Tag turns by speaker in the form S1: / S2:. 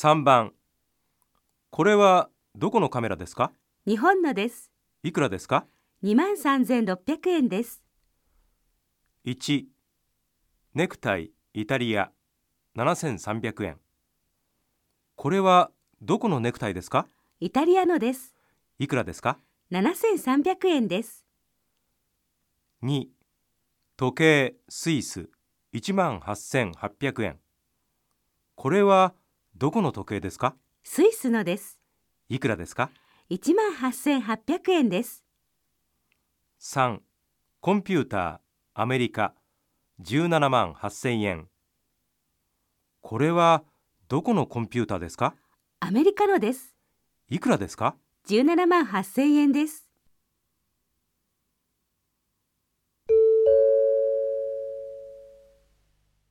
S1: 3番。これはどこのカメラですか？
S2: 日本のです。
S1: いくらですか
S2: ？2万3600円です。
S1: 1ネクタイイタリア。7300円。これはどこのネクタイですか？
S2: イタリアのです。
S1: いくらですか
S2: ？7300円です。
S1: 2時計スイス。1万8800円。これはどこの時計ですか？
S2: スイスのです。
S1: いくらですか
S2: ？1万8800円です。
S1: 3コンピューターアメリカ17万8000円これはどこのコンピューターですか？
S2: アメリカのです。
S1: いくらですか
S2: ？17万8000円です。